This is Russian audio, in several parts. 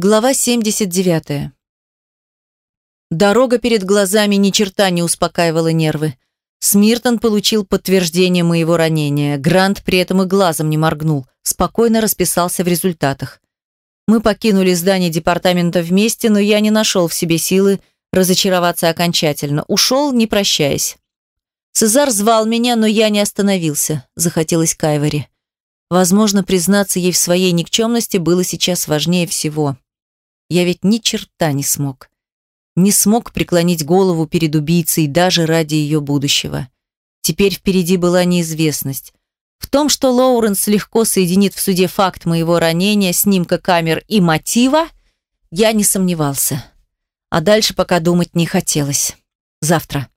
Глава 79. Дорога перед глазами ни черта не успокаивала нервы. Смиртон получил подтверждение моего ранения. Грант при этом и глазом не моргнул, спокойно расписался в результатах. Мы покинули здание департамента вместе, но я не нашел в себе силы разочароваться окончательно. Ушел, не прощаясь. Цезар звал меня, но я не остановился. Захотелось Кайвори. Возможно, признаться ей в своей никчемности было сейчас важнее всего. Я ведь ни черта не смог. Не смог преклонить голову перед убийцей даже ради ее будущего. Теперь впереди была неизвестность. В том, что Лоуренс легко соединит в суде факт моего ранения, снимка камер и мотива, я не сомневался. А дальше пока думать не хотелось. Завтра.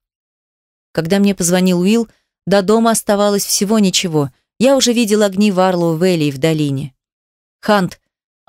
Когда мне позвонил Уилл, до дома оставалось всего ничего. Я уже видел огни Варлоу Вэлли в долине. «Хант,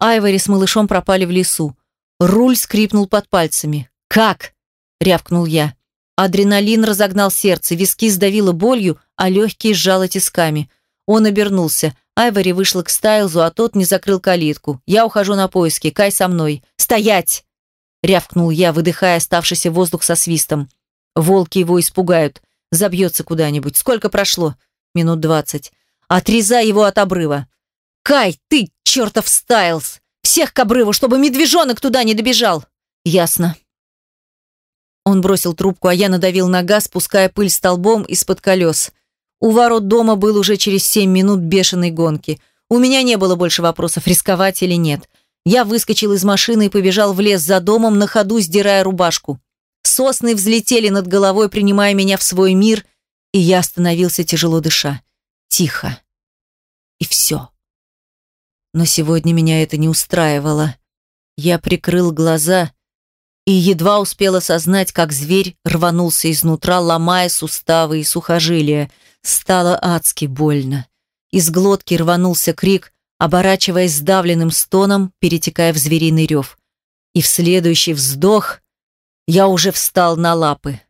Айвори с малышом пропали в лесу. Руль скрипнул под пальцами. «Как?» – рявкнул я. Адреналин разогнал сердце, виски сдавило болью, а легкие сжало тисками. Он обернулся. Айвори вышла к Стайлзу, а тот не закрыл калитку. «Я ухожу на поиски. Кай со мной». «Стоять!» – рявкнул я, выдыхая оставшийся воздух со свистом. «Волки его испугают. Забьется куда-нибудь. Сколько прошло?» «Минут двадцать. Отрезай его от обрыва. «Кай, ты, чертов Стайлз! Всех к обрыву, чтобы медвежонок туда не добежал!» «Ясно». Он бросил трубку, а я надавил на газ, пуская пыль столбом из-под колес. У ворот дома был уже через семь минут бешеной гонки. У меня не было больше вопросов, рисковать или нет. Я выскочил из машины и побежал в лес за домом, на ходу сдирая рубашку. Сосны взлетели над головой, принимая меня в свой мир, и я остановился, тяжело дыша. Тихо. И все. Но сегодня меня это не устраивало. Я прикрыл глаза и едва успел осознать, как зверь рванулся изнутра, ломая суставы и сухожилия. Стало адски больно. Из глотки рванулся крик, оборачиваясь сдавленным стоном, перетекая в звериный рев. И в следующий вздох я уже встал на лапы.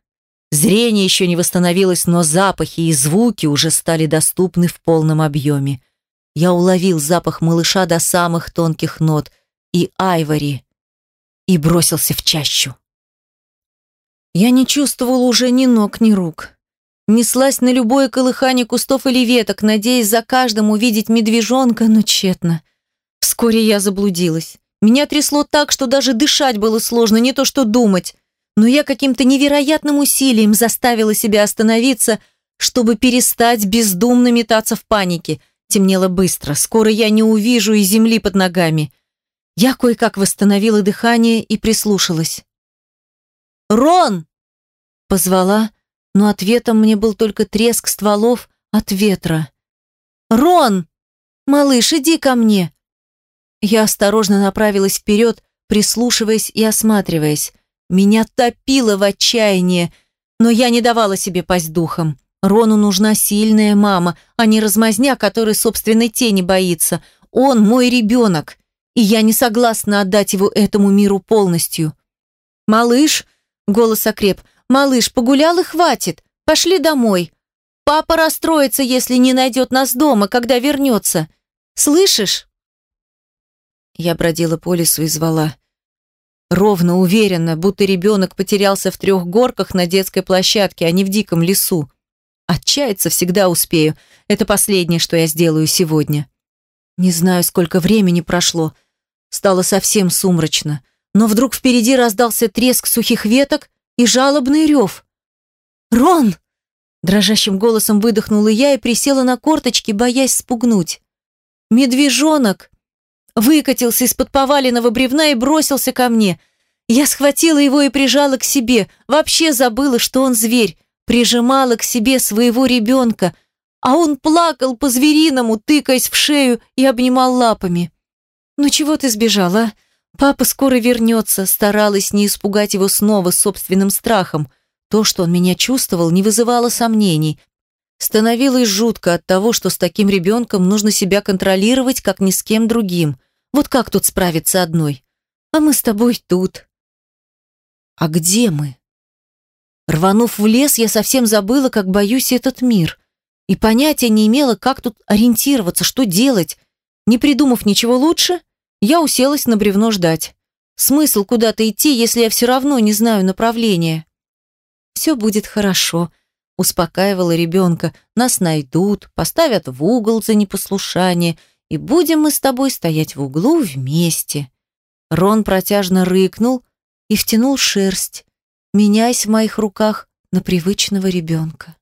Зрение еще не восстановилось, но запахи и звуки уже стали доступны в полном объеме. Я уловил запах малыша до самых тонких нот и айвори и бросился в чащу. Я не чувствовал уже ни ног, ни рук. Неслась на любое колыхание кустов или веток, надеясь за каждым увидеть медвежонка, но тщетно. Вскоре я заблудилась. Меня трясло так, что даже дышать было сложно, не то что думать. Но я каким-то невероятным усилием заставила себя остановиться, чтобы перестать бездумно метаться в панике – Темнело быстро, скоро я не увижу и земли под ногами. Я кое-как восстановила дыхание и прислушалась. «Рон!» — позвала, но ответом мне был только треск стволов от ветра. «Рон! Малыш, иди ко мне!» Я осторожно направилась вперед, прислушиваясь и осматриваясь. Меня топило в отчаянии, но я не давала себе пасть духом. Рону нужна сильная мама, а не размазня, которой собственной тени боится. Он мой ребенок, и я не согласна отдать его этому миру полностью. «Малыш», — голос окреп, — «малыш, погулял и хватит. Пошли домой. Папа расстроится, если не найдет нас дома, когда вернется. Слышишь?» Я бродила по лесу и звала. Ровно, уверенно, будто ребенок потерялся в трех горках на детской площадке, а не в диком лесу. Отчаяться всегда успею. Это последнее, что я сделаю сегодня. Не знаю, сколько времени прошло. Стало совсем сумрачно. Но вдруг впереди раздался треск сухих веток и жалобный рев. «Рон!» Дрожащим голосом выдохнула я и присела на корточки, боясь спугнуть. «Медвежонок!» Выкатился из-под поваленного бревна и бросился ко мне. Я схватила его и прижала к себе. Вообще забыла, что он зверь прижимала к себе своего ребенка, а он плакал по-звериному, тыкаясь в шею и обнимал лапами. «Ну чего ты сбежала? Папа скоро вернется», старалась не испугать его снова собственным страхом. То, что он меня чувствовал, не вызывало сомнений. Становилось жутко от того, что с таким ребенком нужно себя контролировать, как ни с кем другим. Вот как тут справиться одной? А мы с тобой тут. А где мы? Рванув в лес, я совсем забыла, как боюсь этот мир. И понятия не имела, как тут ориентироваться, что делать. Не придумав ничего лучше, Я уселась на бревно ждать. Смысл куда-то идти, если я все равно не знаю направления? Все будет хорошо, успокаивала ребенка. Нас найдут, поставят в угол за непослушание, и будем мы с тобой стоять в углу вместе. Рон протяжно рыкнул и втянул шерсть, меняясь в моих руках на привычного ребенка.